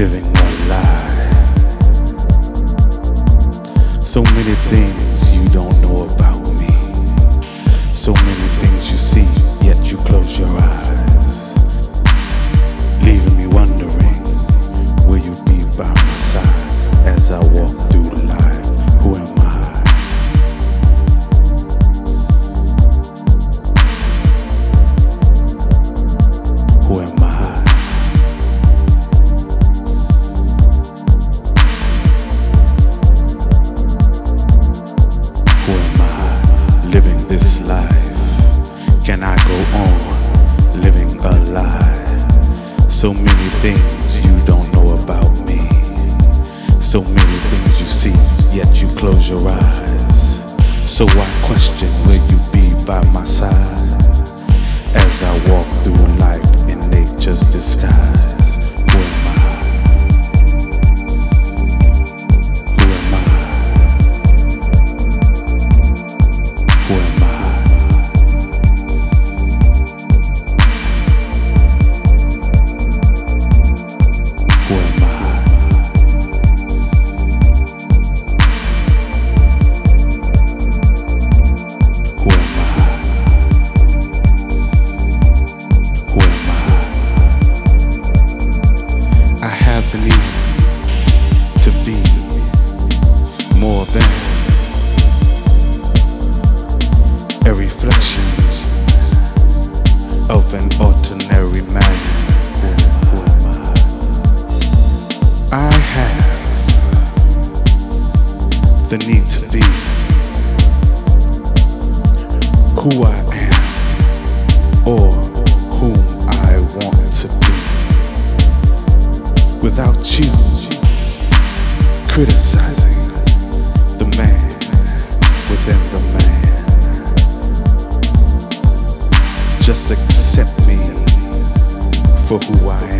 living a lie. So many things you don't know about me. So many things you see, yet you close your eyes. Am I living this life? Can I go on living a lie? So many things you don't know about me. So many things you see, yet you close your eyes. So I question will to be more than a reflection of an ordinary man. I? I have the need to be who I am or whom I want to be without you criticizing the man within the man. Just accept me for who I am.